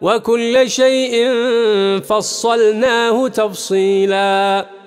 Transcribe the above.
وكل شيء فصلناه تفصيلاً.